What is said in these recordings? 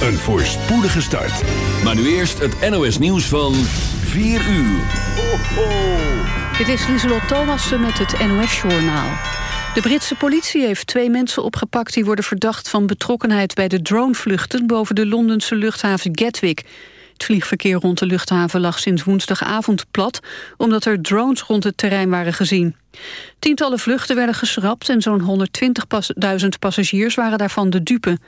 een voorspoedige start. Maar nu eerst het NOS nieuws van 4 uur. Ho, ho. Dit is Lieselot Thomassen met het NOS-journaal. De Britse politie heeft twee mensen opgepakt... die worden verdacht van betrokkenheid bij de dronevluchten... boven de Londense luchthaven Gatwick. Het vliegverkeer rond de luchthaven lag sinds woensdagavond plat... omdat er drones rond het terrein waren gezien. Tientallen vluchten werden geschrapt... en zo'n 120.000 passagiers waren daarvan de dupe.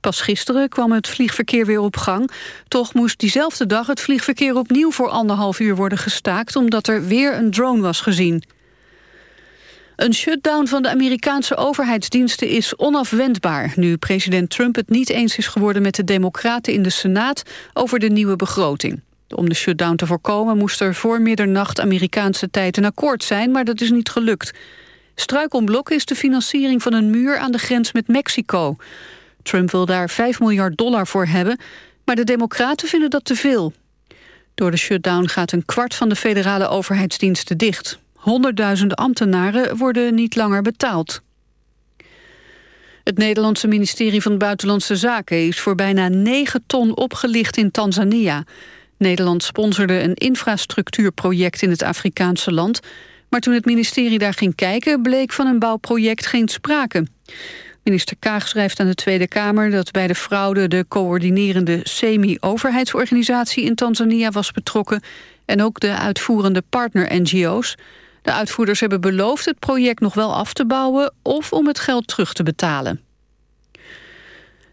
Pas gisteren kwam het vliegverkeer weer op gang. Toch moest diezelfde dag het vliegverkeer opnieuw voor anderhalf uur worden gestaakt... omdat er weer een drone was gezien. Een shutdown van de Amerikaanse overheidsdiensten is onafwendbaar... nu president Trump het niet eens is geworden met de democraten in de Senaat... over de nieuwe begroting. Om de shutdown te voorkomen moest er voor middernacht Amerikaanse tijd een akkoord zijn... maar dat is niet gelukt. Struikelblok is de financiering van een muur aan de grens met Mexico. Trump wil daar 5 miljard dollar voor hebben, maar de democraten vinden dat te veel. Door de shutdown gaat een kwart van de federale overheidsdiensten dicht. Honderdduizenden ambtenaren worden niet langer betaald. Het Nederlandse ministerie van Buitenlandse Zaken is voor bijna 9 ton opgelicht in Tanzania. Nederland sponsorde een infrastructuurproject in het Afrikaanse land... maar toen het ministerie daar ging kijken bleek van een bouwproject geen sprake. Minister Kaag schrijft aan de Tweede Kamer dat bij de fraude de coördinerende semi-overheidsorganisatie in Tanzania was betrokken en ook de uitvoerende partner-NGO's. De uitvoerders hebben beloofd het project nog wel af te bouwen of om het geld terug te betalen.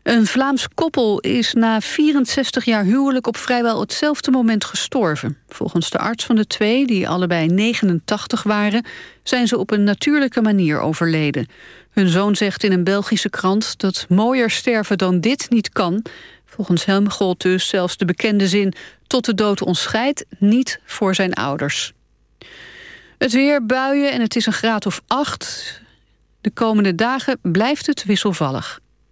Een Vlaams koppel is na 64 jaar huwelijk op vrijwel hetzelfde moment gestorven. Volgens de arts van de twee, die allebei 89 waren... zijn ze op een natuurlijke manier overleden. Hun zoon zegt in een Belgische krant dat mooier sterven dan dit niet kan. Volgens hem gold dus zelfs de bekende zin... tot de dood ons scheidt, niet voor zijn ouders. Het weer, buien en het is een graad of acht. De komende dagen blijft het wisselvallig.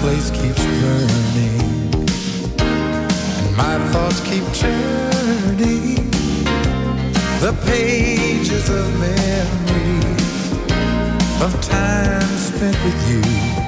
Fireplace keeps burning, and my thoughts keep turning. The pages of memories of time spent with you.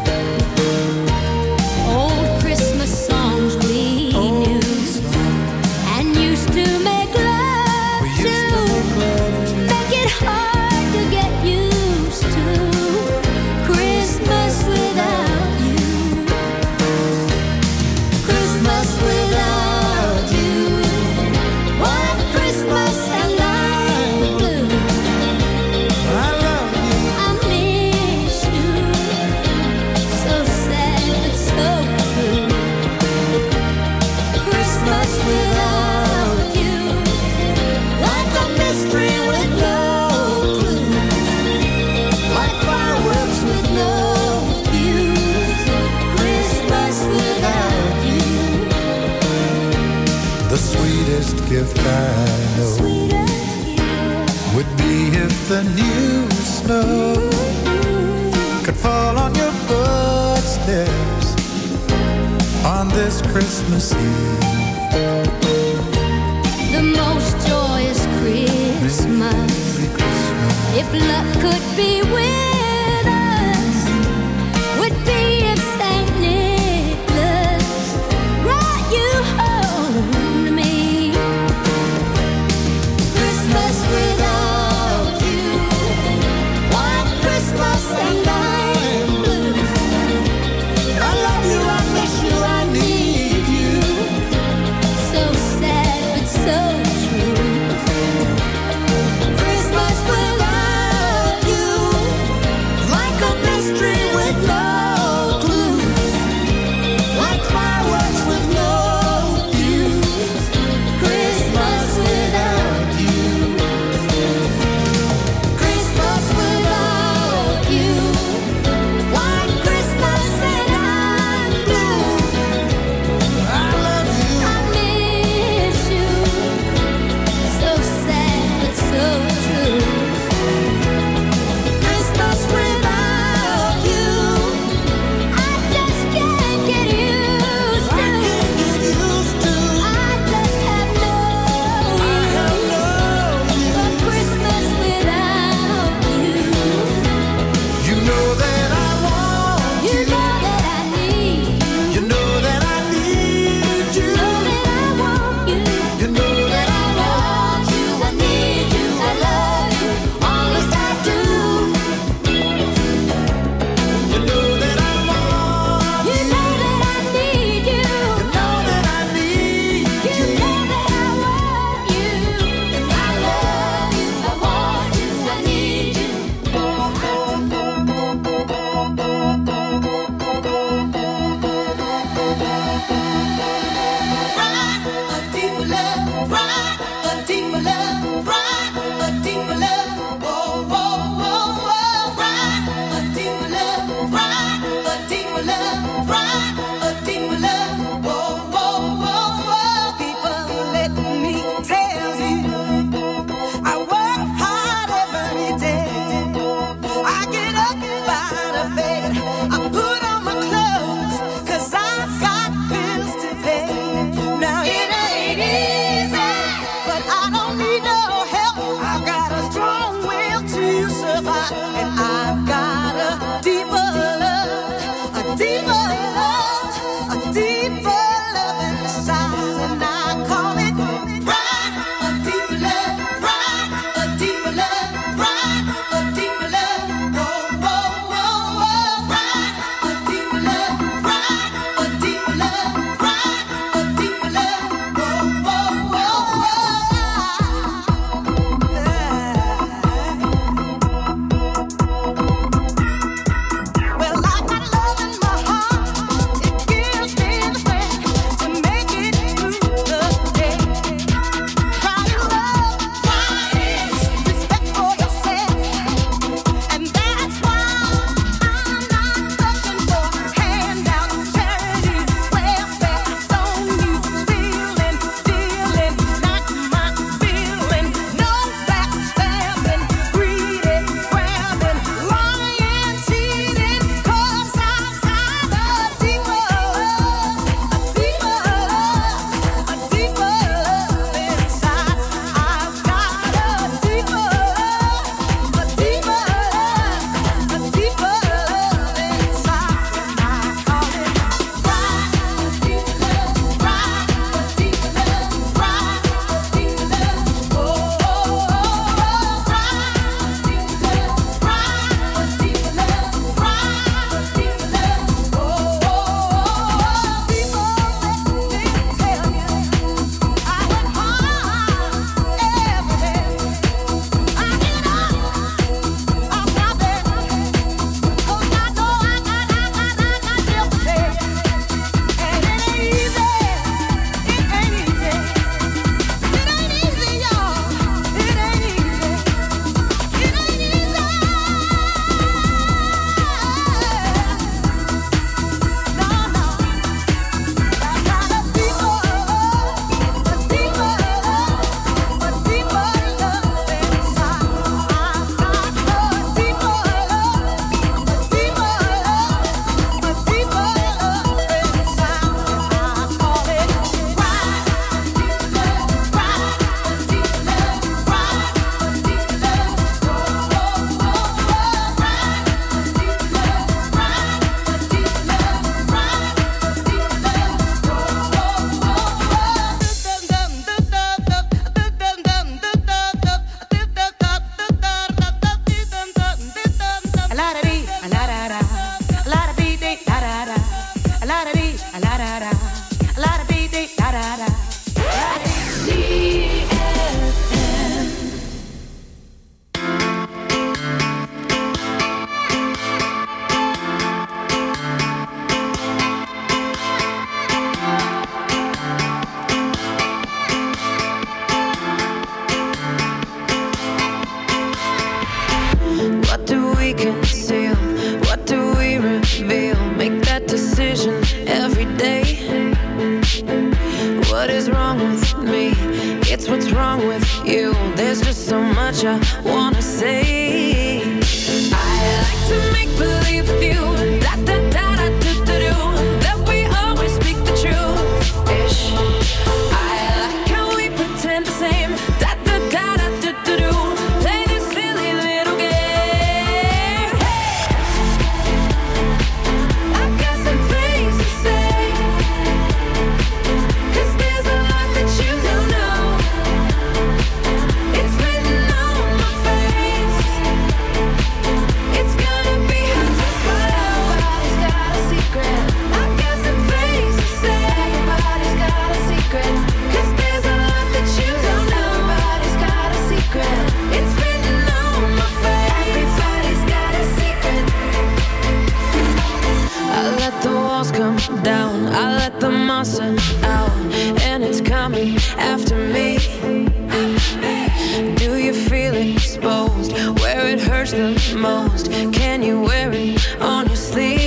hurts the most. Can you wear it on your sleeve?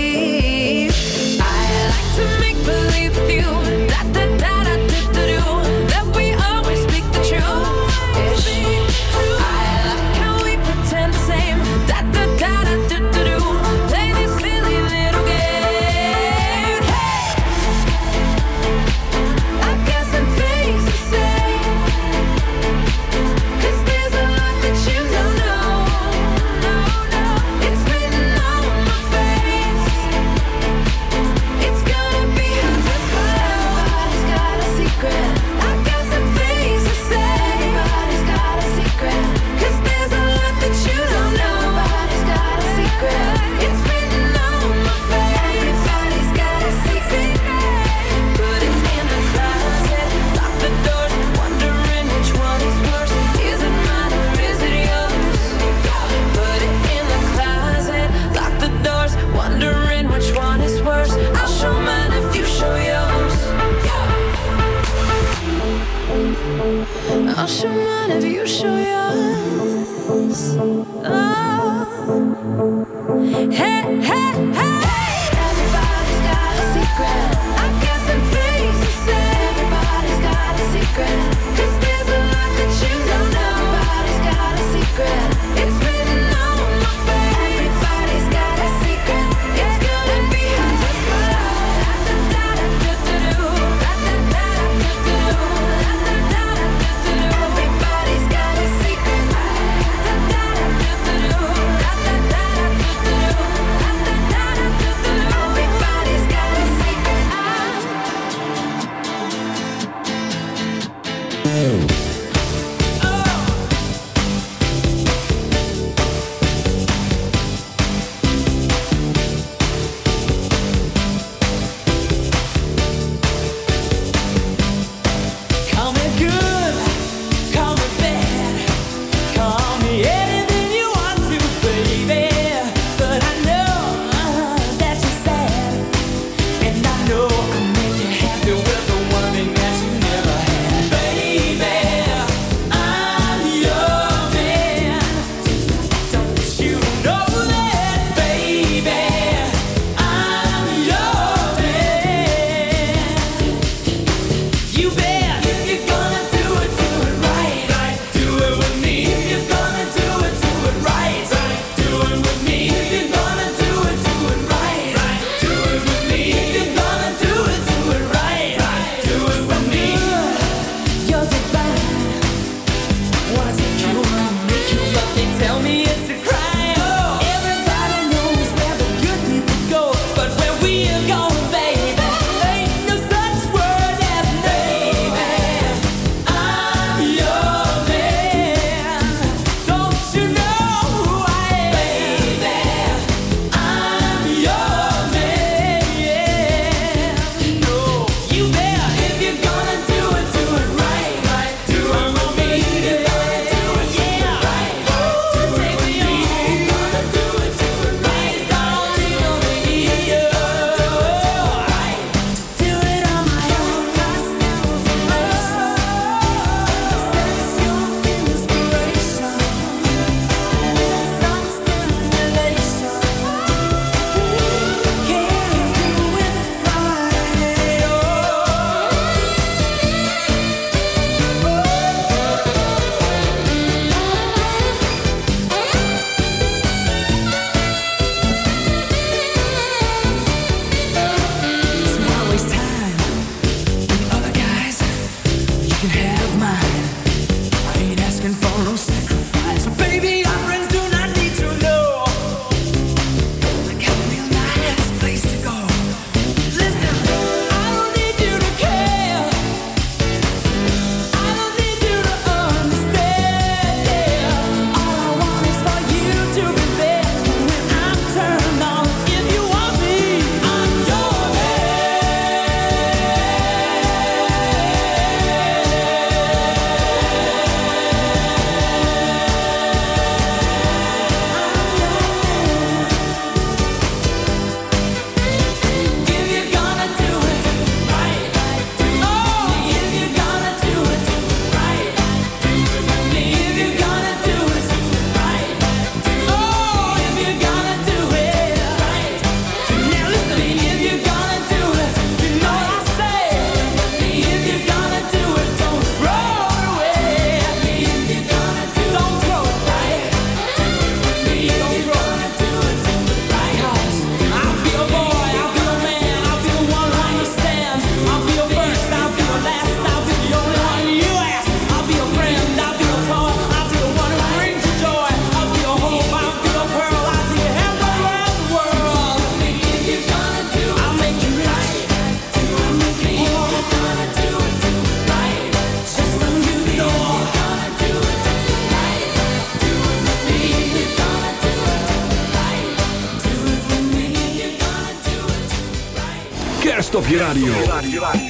op je radio.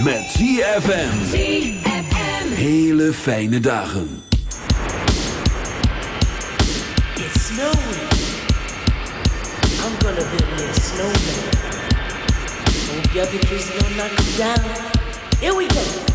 Met ZFM. Hele fijne dagen. It's snowing. I'm gonna build me a snowman. Hope your pictures don't knock me down. Here we go.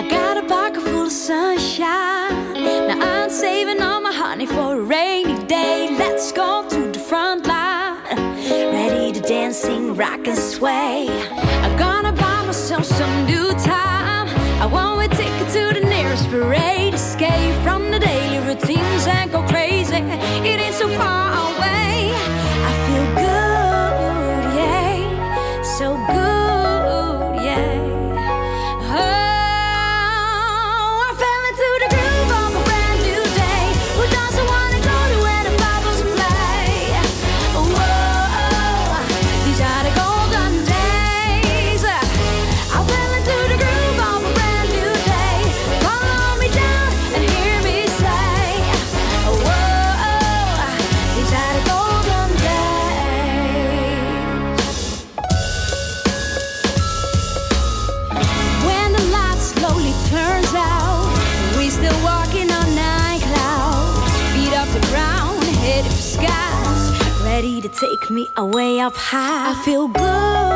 I got a pocket full of sunshine. Now I'm saving all my honey for a rainy day. Let's go to the front line. Ready to dance and rock and sway. I'm gonna buy myself some new time. I want a ticket to the nearest parade. Escape from the daily routines and go crazy. It ain't so far. me away up high. I feel good.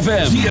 ZFM.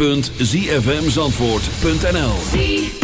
www.zfmzandvoort.nl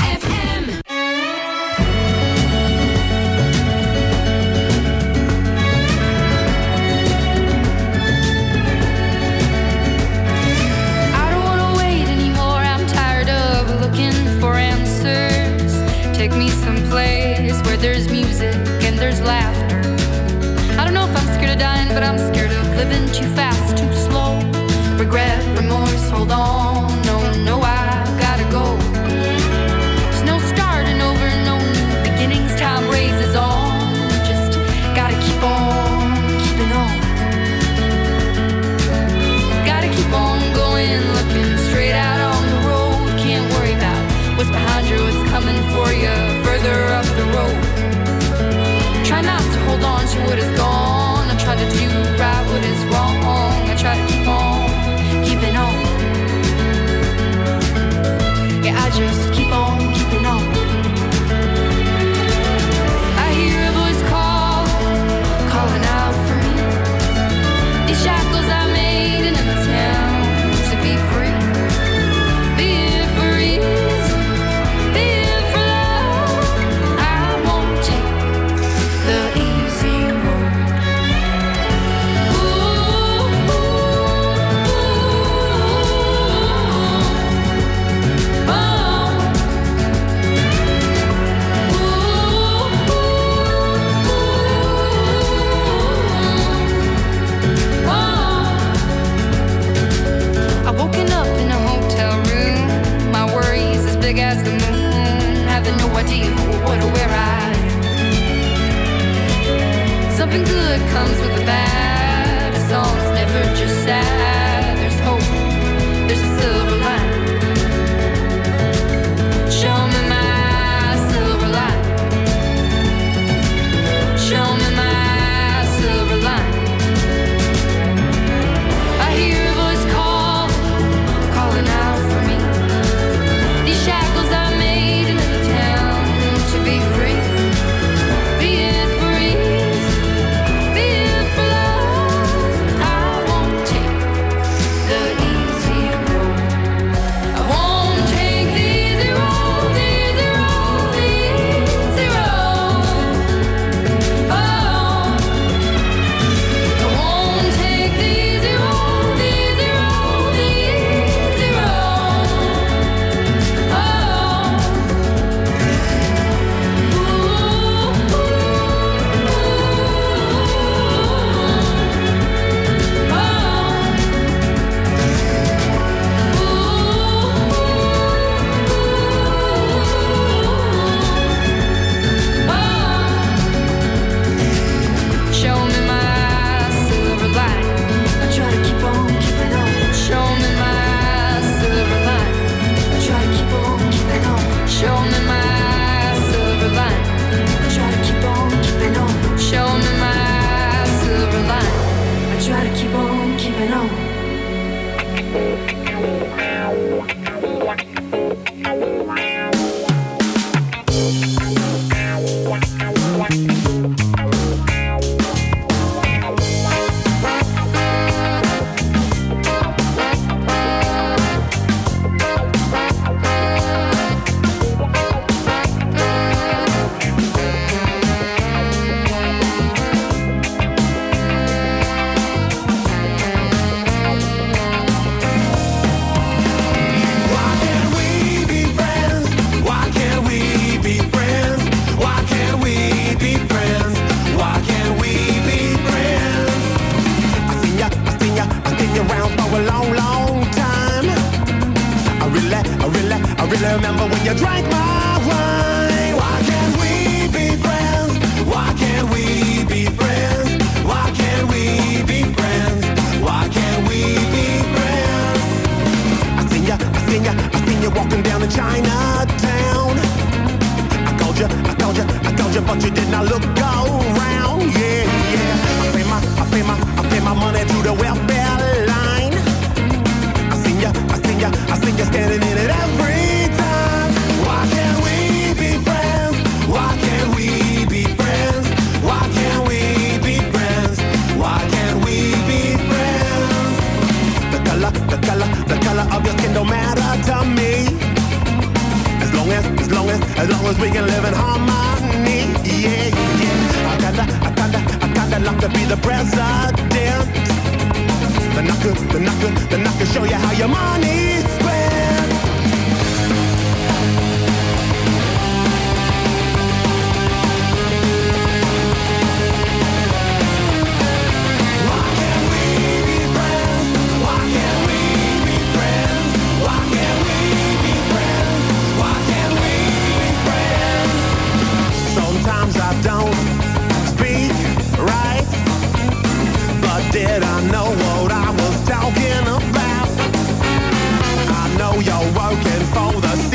woke and fold us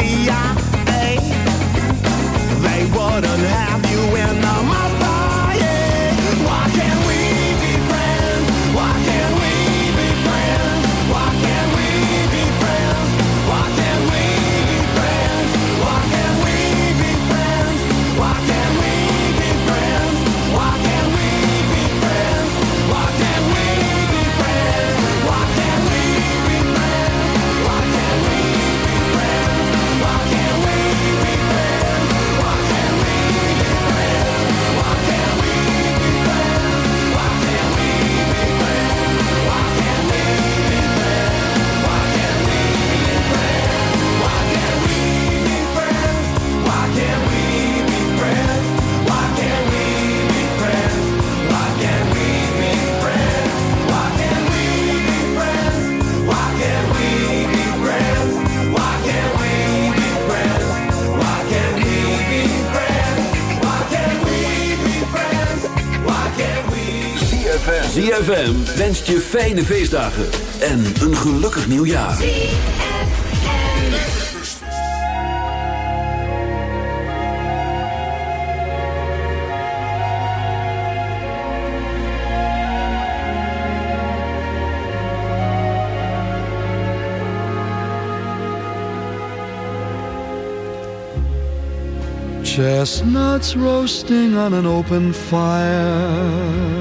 je fijne feestdagen en een gelukkig nieuwjaar. Chestnuts roasting on an open fire.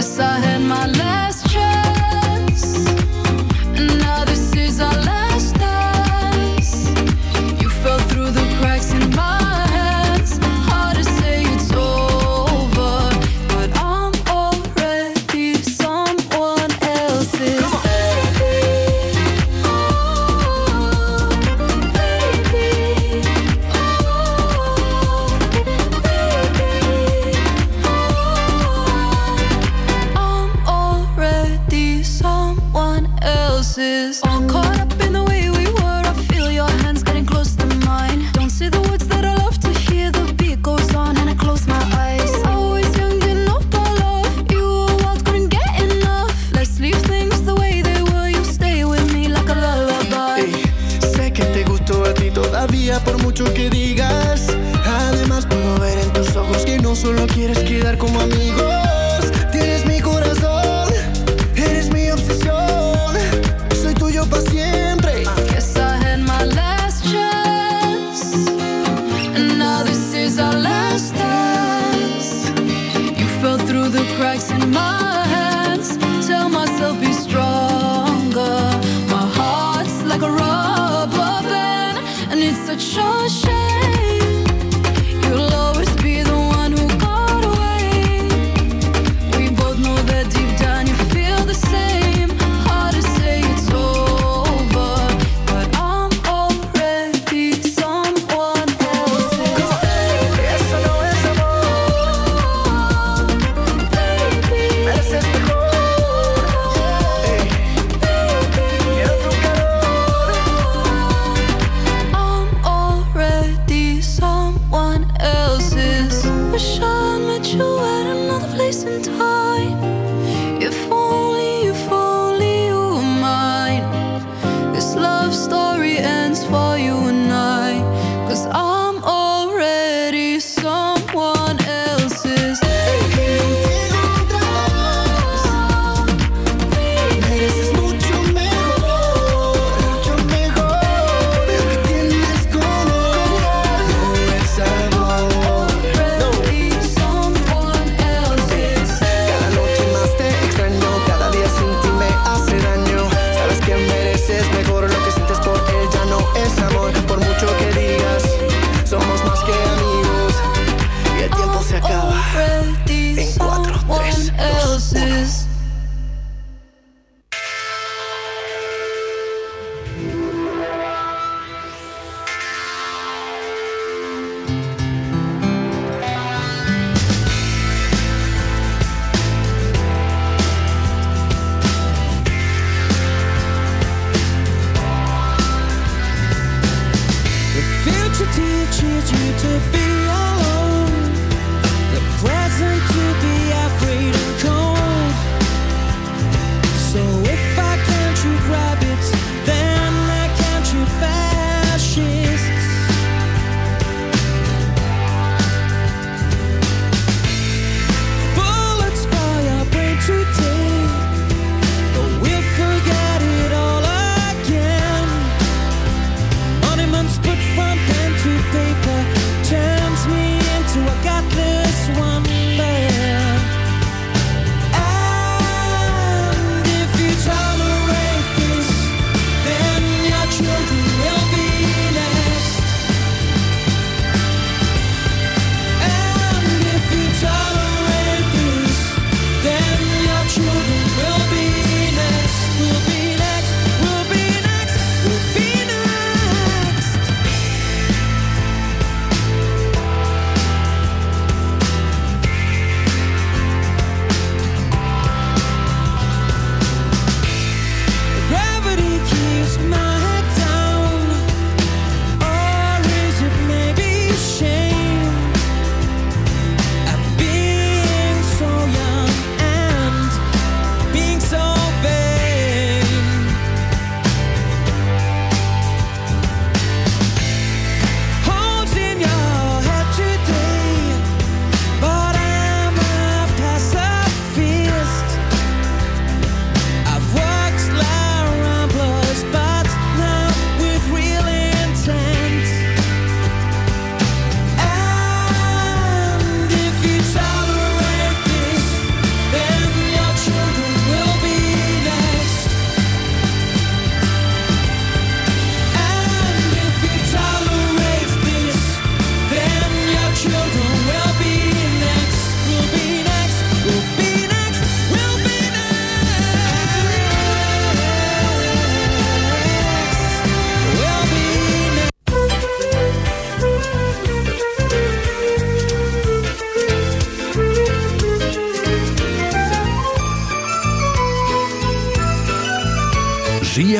Guess I